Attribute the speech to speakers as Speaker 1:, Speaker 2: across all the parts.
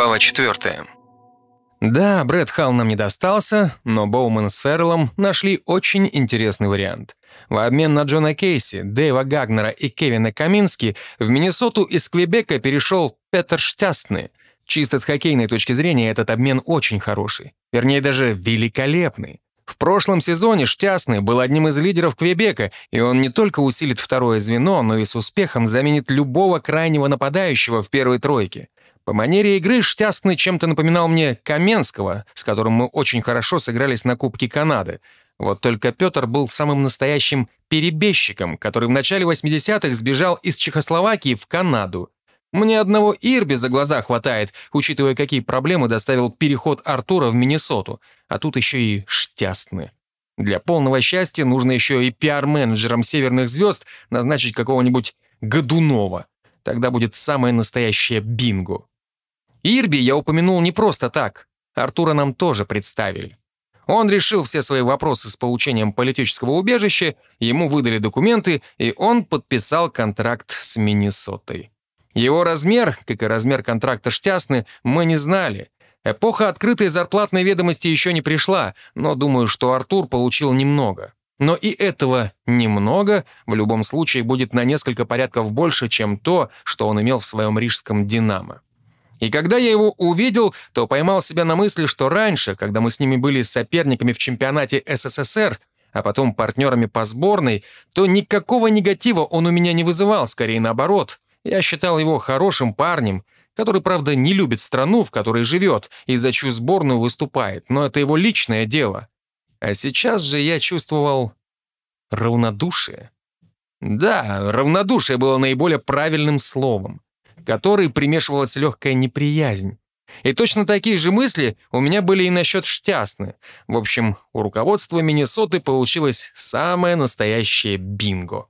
Speaker 1: Глава 4.
Speaker 2: Да, Брэд Халл нам не достался, но Боуман с Ферреллом нашли очень интересный вариант. В обмен на Джона Кейси, Дэйва Гагнера и Кевина Камински в Миннесоту из Квебека перешел Петер Штястный. Чисто с хоккейной точки зрения этот обмен очень хороший. Вернее, даже великолепный. В прошлом сезоне Штясный был одним из лидеров Квебека, и он не только усилит второе звено, но и с успехом заменит любого крайнего нападающего в первой тройке. По манере игры Штясный чем-то напоминал мне Каменского, с которым мы очень хорошо сыгрались на Кубке Канады. Вот только Петр был самым настоящим перебежчиком, который в начале 80-х сбежал из Чехословакии в Канаду. Мне одного Ирби за глаза хватает, учитывая, какие проблемы доставил переход Артура в Миннесоту. А тут еще и Штясны. Для полного счастья нужно еще и пиар-менеджером «Северных звезд» назначить какого-нибудь Годунова. Тогда будет самое настоящее бинго. Ирби я упомянул не просто так. Артура нам тоже представили. Он решил все свои вопросы с получением политического убежища, ему выдали документы, и он подписал контракт с Миннесотой. Его размер, как и размер контракта Штясны, мы не знали. Эпоха открытой зарплатной ведомости еще не пришла, но думаю, что Артур получил немного. Но и этого немного в любом случае будет на несколько порядков больше, чем то, что он имел в своем рижском «Динамо». И когда я его увидел, то поймал себя на мысли, что раньше, когда мы с ними были соперниками в чемпионате СССР, а потом партнерами по сборной, то никакого негатива он у меня не вызывал, скорее наоборот. Я считал его хорошим парнем, который, правда, не любит страну, в которой живет, и за чью сборную выступает, но это его личное дело. А сейчас же я чувствовал равнодушие. Да, равнодушие было наиболее правильным словом которой примешивалась легкая неприязнь. И точно такие же мысли у меня были и насчет Штясны. В общем, у руководства Миннесоты получилось самое настоящее бинго.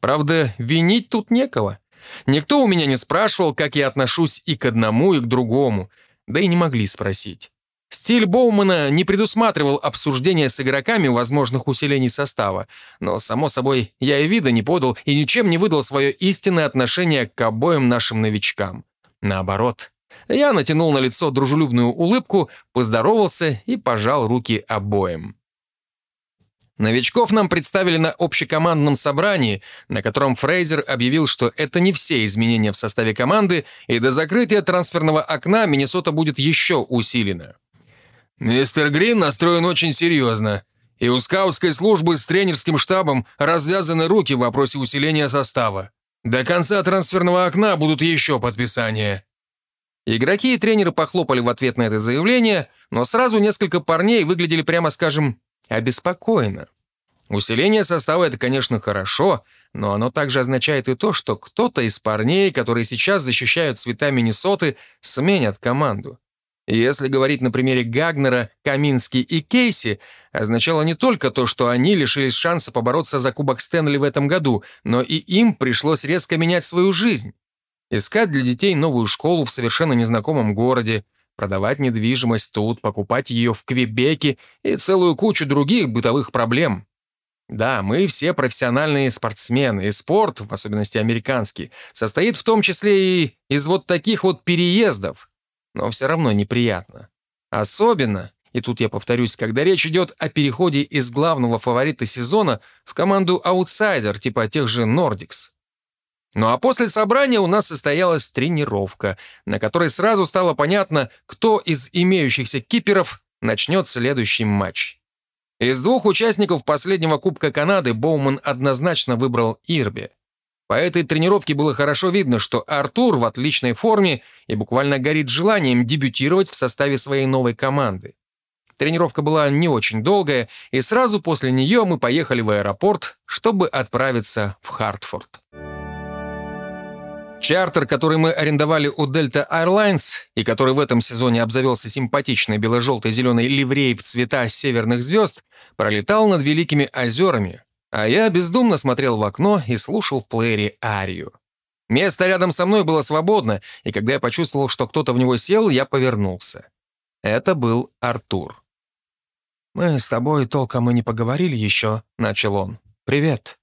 Speaker 2: Правда, винить тут некого. Никто у меня не спрашивал, как я отношусь и к одному, и к другому. Да и не могли спросить. Стиль Боумана не предусматривал обсуждения с игроками возможных усилений состава, но, само собой, я и вида не подал и ничем не выдал свое истинное отношение к обоим нашим новичкам. Наоборот, я натянул на лицо дружелюбную улыбку, поздоровался и пожал руки обоим. Новичков нам представили на общекомандном собрании, на котором Фрейзер объявил, что это не все изменения в составе команды, и до закрытия трансферного окна Миннесота будет еще усилена. «Мистер Грин настроен очень серьезно, и у скаутской службы с тренерским штабом развязаны руки в вопросе усиления состава. До конца трансферного окна будут еще подписания». Игроки и тренеры похлопали в ответ на это заявление, но сразу несколько парней выглядели, прямо скажем, обеспокоенно. Усиление состава — это, конечно, хорошо, но оно также означает и то, что кто-то из парней, которые сейчас защищают цвета Миннесоты, сменят команду. Если говорить на примере Гагнера, Камински и Кейси, означало не только то, что они лишились шанса побороться за Кубок Стэнли в этом году, но и им пришлось резко менять свою жизнь. Искать для детей новую школу в совершенно незнакомом городе, продавать недвижимость тут, покупать ее в Квебеке и целую кучу других бытовых проблем. Да, мы все профессиональные спортсмены, и спорт, в особенности американский, состоит в том числе и из вот таких вот переездов но все равно неприятно. Особенно, и тут я повторюсь, когда речь идет о переходе из главного фаворита сезона в команду аутсайдер, типа тех же Nordics. Ну а после собрания у нас состоялась тренировка, на которой сразу стало понятно, кто из имеющихся киперов начнет следующий матч. Из двух участников последнего Кубка Канады Боуман однозначно выбрал Ирби. По этой тренировке было хорошо видно, что Артур в отличной форме и буквально горит желанием дебютировать в составе своей новой команды. Тренировка была не очень долгая, и сразу после нее мы поехали в аэропорт, чтобы отправиться в Хартфорд. Чартер, который мы арендовали у Delta Airlines и который в этом сезоне обзавелся симпатичной бело-желтой зеленой ливреей в цвета северных звезд, пролетал над Великими озерами, а я бездумно смотрел в окно и слушал в плеере арию. Место рядом со мной было свободно, и когда я почувствовал, что кто-то в него сел, я повернулся. Это был Артур. «Мы с тобой толком и не поговорили еще», — начал он. «Привет».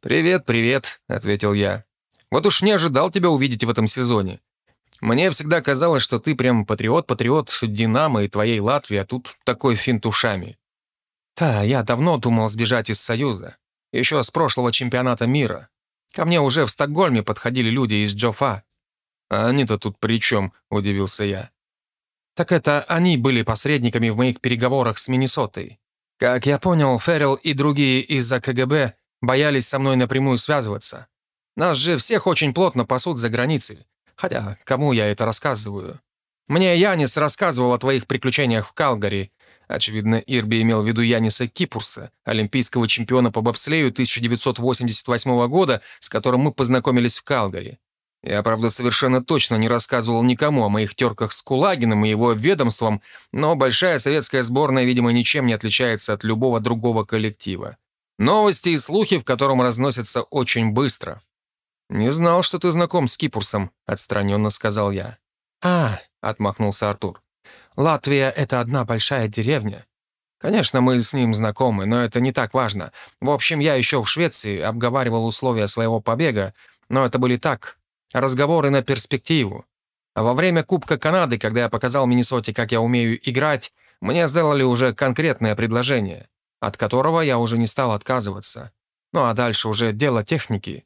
Speaker 2: «Привет, привет», — ответил я. «Вот уж не ожидал тебя увидеть в этом сезоне. Мне всегда казалось, что ты прям патриот-патриот Динамо и твоей Латвии, а тут такой финт ушами. Да, я давно думал сбежать из Союза. Еще с прошлого чемпионата мира. Ко мне уже в Стокгольме подходили люди из Джофа. А они-то тут при чем, удивился я. Так это они были посредниками в моих переговорах с Миннесотой. Как я понял, Феррell и другие из-за КГБ боялись со мной напрямую связываться. Нас же всех очень плотно пасут за границей. Хотя, кому я это рассказываю? Мне Янис рассказывал о твоих приключениях в Калгари. Очевидно, Ирби имел в виду Яниса Кипурса, олимпийского чемпиона по бобслею 1988 года, с которым мы познакомились в Калгари. Я, правда, совершенно точно не рассказывал никому о моих терках с Кулагиным и его ведомством, но большая советская сборная, видимо, ничем не отличается от любого другого коллектива. Новости и слухи, в котором разносятся очень быстро. «Не знал, что ты знаком с Кипурсом», — отстраненно сказал я. «А», — отмахнулся Артур, — «Латвия — это одна большая деревня. Конечно, мы с ним знакомы, но это не так важно. В общем, я еще в Швеции обговаривал условия своего побега, но это были так, разговоры на перспективу. Во время Кубка Канады, когда я показал Миннесоте, как я умею играть, мне сделали уже конкретное предложение, от которого я уже не стал отказываться. Ну а дальше уже дело техники.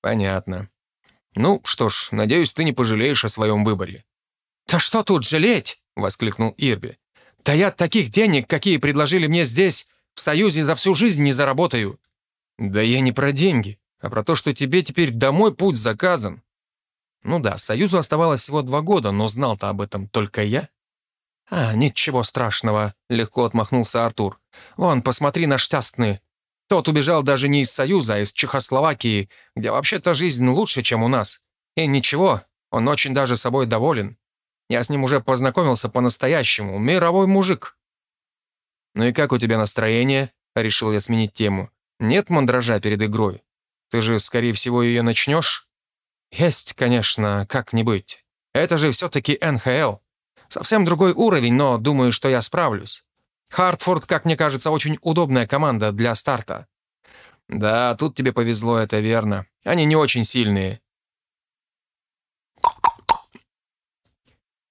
Speaker 2: Понятно. Ну, что ж, надеюсь, ты не пожалеешь о своем выборе. «Да что тут жалеть?» — воскликнул Ирби. «Да я таких денег, какие предложили мне здесь, в Союзе за всю жизнь не заработаю». «Да я не про деньги, а про то, что тебе теперь домой путь заказан. Ну да, Союзу оставалось всего два года, но знал-то об этом только я. «А, ничего страшного», — легко отмахнулся Артур. «Вон, посмотри на Штястны. Тот убежал даже не из Союза, а из Чехословакии, где вообще-то жизнь лучше, чем у нас. И ничего, он очень даже собой доволен. Я с ним уже познакомился по-настоящему. Мировой мужик». «Ну и как у тебя настроение?» — решил я сменить тему. «Нет мандража перед игрой? Ты же, скорее всего, ее начнешь?» «Есть, конечно, как не быть. Это же все-таки НХЛ. Совсем другой уровень, но думаю, что я справлюсь. Хартфорд, как мне кажется, очень удобная команда для старта». «Да, тут тебе повезло, это верно. Они не очень сильные».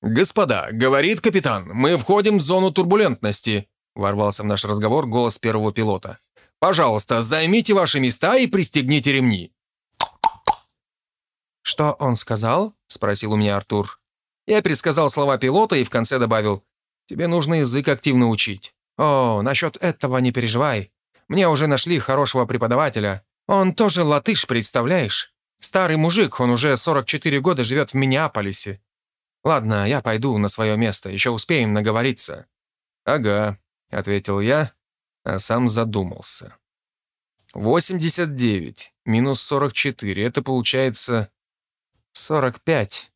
Speaker 2: «Господа, — говорит капитан, — мы входим в зону турбулентности», — ворвался в наш разговор голос первого пилота. «Пожалуйста, займите ваши места и пристегните ремни. «Что он сказал?» — спросил у меня Артур. Я пересказал слова пилота и в конце добавил, «Тебе нужно язык активно учить». «О, насчет этого не переживай. Мне уже нашли хорошего преподавателя. Он тоже латыш, представляешь? Старый мужик, он уже 44 года живет в Миннеаполисе. Ладно, я пойду на свое место, еще успеем наговориться». «Ага», — ответил я, а сам задумался. «89 минус 44, это получается 45.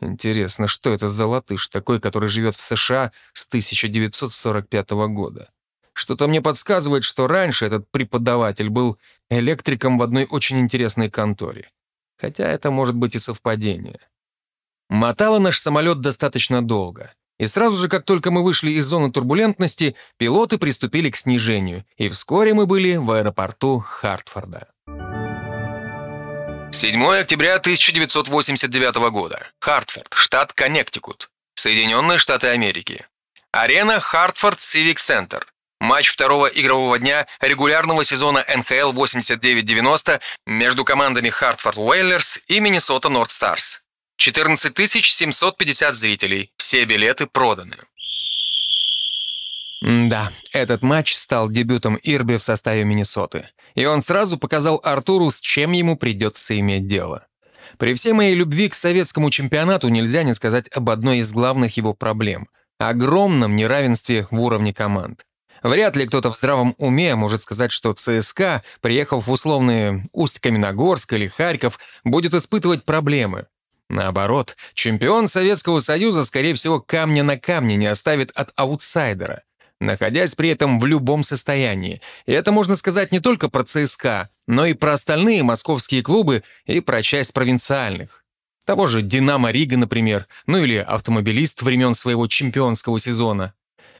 Speaker 2: Интересно, что это за латыш такой, который живет в США с 1945 года? Что-то мне подсказывает, что раньше этот преподаватель был электриком в одной очень интересной конторе. Хотя это может быть и совпадение. Мотало наш самолет достаточно долго. И сразу же, как только мы вышли из зоны турбулентности, пилоты приступили к снижению, и вскоре мы были в аэропорту Хартфорда. 7 октября 1989 года. Хартфорд, штат Коннектикут. Соединенные Штаты Америки. Арена Хартфорд Civic Center. Матч второго игрового дня регулярного сезона НХЛ 89-90 между командами Хартфорд Уэйлерс и Миннесота Норд Старс. 14 750 зрителей. Все билеты проданы. Да, этот матч стал дебютом Ирби в составе Миннесоты и он сразу показал Артуру, с чем ему придется иметь дело. При всей моей любви к советскому чемпионату нельзя не сказать об одной из главных его проблем — огромном неравенстве в уровне команд. Вряд ли кто-то в здравом уме может сказать, что ЦСКА, приехав в условные Усть-Каменогорск или Харьков, будет испытывать проблемы. Наоборот, чемпион Советского Союза, скорее всего, камня на камне не оставит от аутсайдера находясь при этом в любом состоянии. И это можно сказать не только про ЦСКА, но и про остальные московские клубы и про часть провинциальных. Того же «Динамо Рига», например, ну или автомобилист времен своего чемпионского сезона.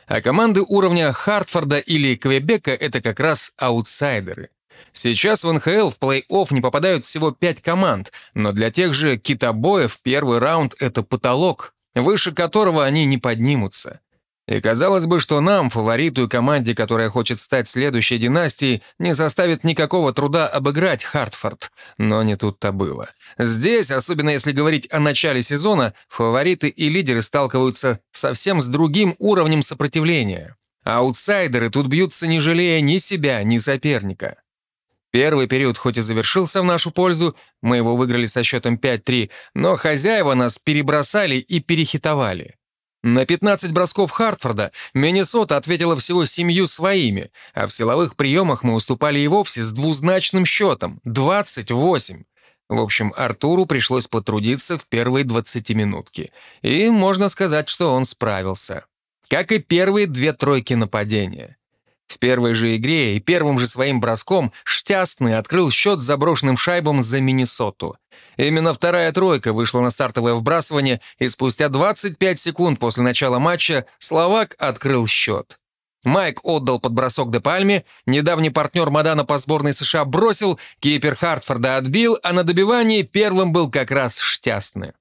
Speaker 2: А команды уровня Хартфорда или Квебека — это как раз аутсайдеры. Сейчас в НХЛ в плей-офф не попадают всего пять команд, но для тех же китобоев первый раунд — это потолок, выше которого они не поднимутся. И казалось бы, что нам, фавориту и команде, которая хочет стать следующей династией, не составит никакого труда обыграть Хартфорд. Но не тут-то было. Здесь, особенно если говорить о начале сезона, фавориты и лидеры сталкиваются совсем с другим уровнем сопротивления. Аутсайдеры тут бьются не жалея ни себя, ни соперника. Первый период хоть и завершился в нашу пользу, мы его выиграли со счетом 5-3, но хозяева нас перебросали и перехитовали. На 15 бросков Хартфорда Миннесота ответила всего семью своими, а в силовых приемах мы уступали и вовсе с двузначным счетом — 28. В общем, Артуру пришлось потрудиться в первые 20 минутки. И можно сказать, что он справился. Как и первые две тройки нападения. В первой же игре и первым же своим броском Штястный открыл счет с заброшенным шайбом за Миннесоту. Именно вторая тройка вышла на стартовое вбрасывание, и спустя 25 секунд после начала матча Словак открыл счет. Майк отдал под бросок Де Пальме, недавний партнер Мадана по сборной США бросил, кипер Хартфорда отбил, а на добивании первым был как раз Штястный.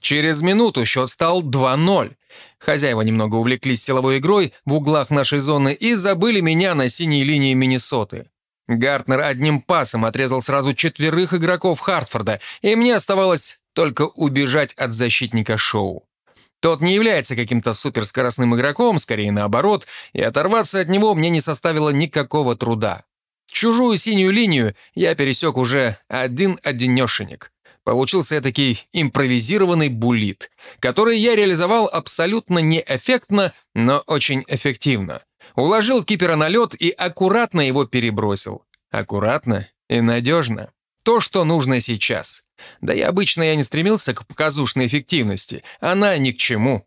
Speaker 2: Через минуту счет стал 2-0. Хозяева немного увлеклись силовой игрой в углах нашей зоны и забыли меня на синей линии Миннесоты. Гартнер одним пасом отрезал сразу четверых игроков Хартфорда, и мне оставалось только убежать от защитника шоу. Тот не является каким-то суперскоростным игроком, скорее наоборот, и оторваться от него мне не составило никакого труда. Чужую синюю линию я пересек уже один-одинешенек. Получился этакий импровизированный булит, который я реализовал абсолютно неэффектно, но очень эффективно. Уложил кипера на лед и аккуратно его перебросил. Аккуратно и надежно. То, что нужно сейчас. Да и обычно я не стремился к показушной эффективности. Она ни к чему.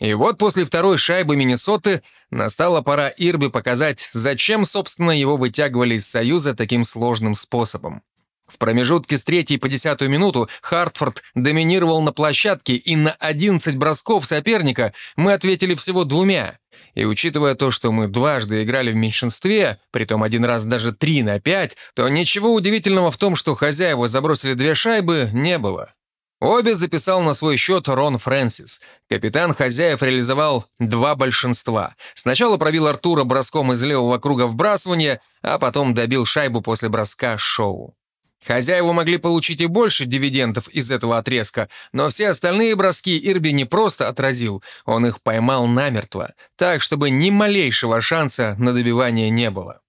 Speaker 2: И вот после второй шайбы Миннесоты настала пора Ирби показать, зачем, собственно, его вытягивали из Союза таким сложным способом. В промежутке с третьей по десятую минуту Хартфорд доминировал на площадке, и на 11 бросков соперника мы ответили всего двумя. И учитывая то, что мы дважды играли в меньшинстве, притом один раз даже 3 на 5, то ничего удивительного в том, что хозяева забросили две шайбы, не было. Обе записал на свой счет Рон Фрэнсис. Капитан хозяев реализовал два большинства. Сначала пробил Артура броском из левого круга вбрасывания, а потом добил шайбу после броска шоу. Хозяева могли получить и больше дивидендов из этого отрезка, но все остальные броски Ирби не просто отразил, он их поймал намертво, так, чтобы ни малейшего шанса на добивание не было.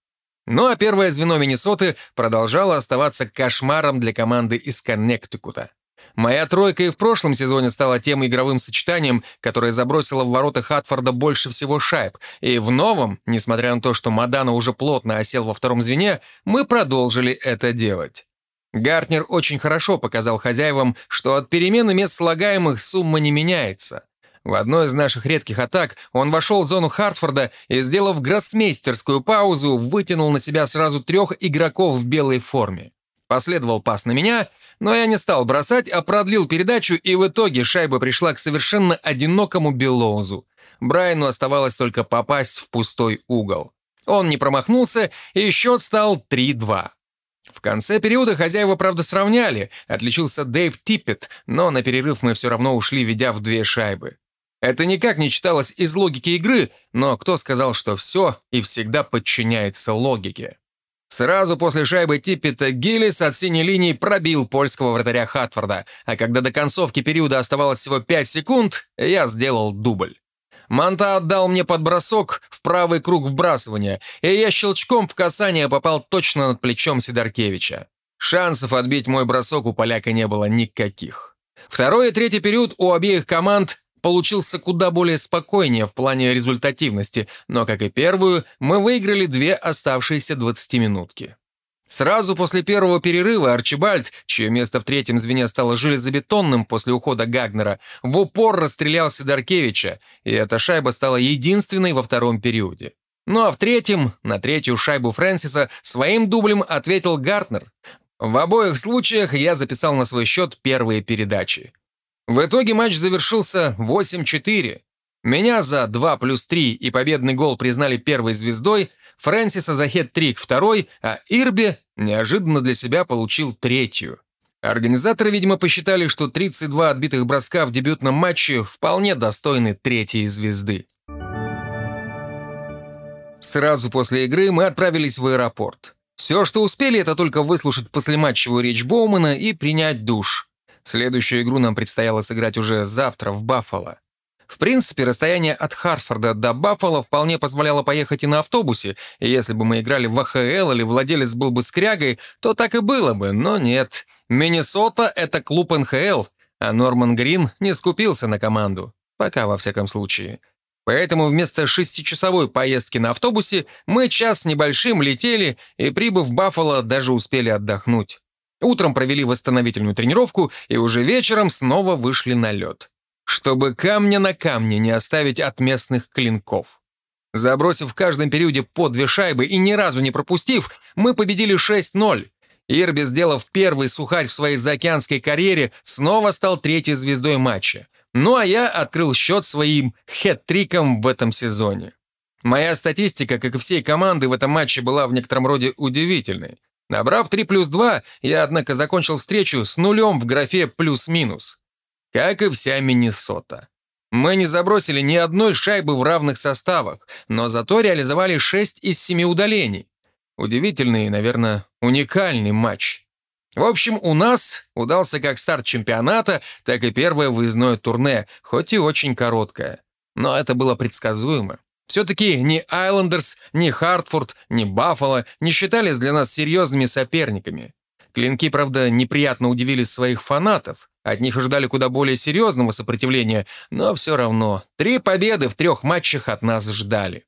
Speaker 2: Ну а первое звено Миннесоты продолжало оставаться кошмаром для команды из Коннектикута. Моя тройка и в прошлом сезоне стала тем игровым сочетанием, которое забросило в ворота Хатфорда больше всего шайб. И в новом, несмотря на то, что Мадана уже плотно осел во втором звене, мы продолжили это делать. Гартнер очень хорошо показал хозяевам, что от перемены мест слагаемых сумма не меняется. В одной из наших редких атак он вошел в зону Хартфорда и, сделав гроссмейстерскую паузу, вытянул на себя сразу трех игроков в белой форме. Последовал пас на меня, но я не стал бросать, а продлил передачу, и в итоге шайба пришла к совершенно одинокому Белоузу. Брайану оставалось только попасть в пустой угол. Он не промахнулся, и счет стал 3-2. В конце периода хозяева, правда, сравняли. Отличился Дэйв Типпет, но на перерыв мы все равно ушли, ведя в две шайбы. Это никак не читалось из логики игры, но кто сказал, что все и всегда подчиняется логике? Сразу после шайбы Типпета Гиллис от синей линии пробил польского вратаря Хатфорда, а когда до концовки периода оставалось всего 5 секунд, я сделал дубль. Манта отдал мне подбросок в правый круг вбрасывания, и я щелчком в касание попал точно над плечом Сидоркевича. Шансов отбить мой бросок у поляка не было никаких. Второй и третий период у обеих команд получился куда более спокойнее в плане результативности, но, как и первую, мы выиграли две оставшиеся 20-минутки. Сразу после первого перерыва Арчибальд, чье место в третьем звене стало железобетонным после ухода Гагнера, в упор расстрелял Сидоркевича, и эта шайба стала единственной во втором периоде. Ну а в третьем, на третью шайбу Фрэнсиса, своим дублем ответил Гартнер. В обоих случаях я записал на свой счет первые передачи. В итоге матч завершился 8-4. Меня за 2 плюс 3 и победный гол признали первой звездой, Фрэнсиса за хет-трик второй, а Ирби неожиданно для себя получил третью. Организаторы, видимо, посчитали, что 32 отбитых броска в дебютном матче вполне достойны третьей звезды. Сразу после игры мы отправились в аэропорт. Все, что успели, это только выслушать послематчевую речь Боумана и принять душ. Следующую игру нам предстояло сыграть уже завтра в Баффало. В принципе, расстояние от Хартфорда до Баффало вполне позволяло поехать и на автобусе, и если бы мы играли в АХЛ или владелец был бы скрягой, то так и было бы, но нет. Миннесота — это клуб НХЛ, а Норман Грин не скупился на команду. Пока, во всяком случае. Поэтому вместо шестичасовой поездки на автобусе мы час небольшим летели и, прибыв в Баффало, даже успели отдохнуть. Утром провели восстановительную тренировку и уже вечером снова вышли на лед. Чтобы камня на камне не оставить от местных клинков. Забросив в каждом периоде по две шайбы и ни разу не пропустив, мы победили 6-0. Ирби, сделав первый сухарь в своей заокеанской карьере, снова стал третьей звездой матча. Ну а я открыл счет своим хет-триком в этом сезоне. Моя статистика, как и всей команды, в этом матче была в некотором роде удивительной. Набрав 3 плюс 2, я, однако, закончил встречу с нулем в графе плюс-минус. Как и вся Миннесота. Мы не забросили ни одной шайбы в равных составах, но зато реализовали 6 из 7 удалений. Удивительный и, наверное, уникальный матч. В общем, у нас удался как старт чемпионата, так и первое выездное турне, хоть и очень короткое. Но это было предсказуемо. Все-таки ни Айлендерс, ни Хартфорд, ни Баффало не считались для нас серьезными соперниками. Клинки, правда, неприятно удивили своих фанатов. От них ожидали куда более серьезного сопротивления, но все равно три победы в трех матчах от нас ждали.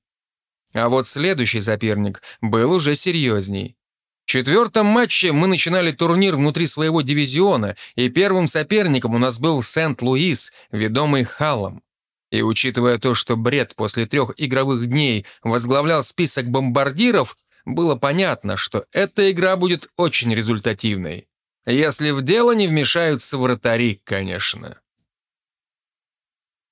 Speaker 2: А вот следующий соперник был уже серьезней. В четвертом матче мы начинали турнир внутри своего дивизиона, и первым соперником у нас был Сент-Луис, ведомый Халлом. И учитывая то, что Бред после трех игровых дней возглавлял список бомбардиров, было понятно, что эта игра будет очень результативной. Если в дело не вмешаются вратари, конечно.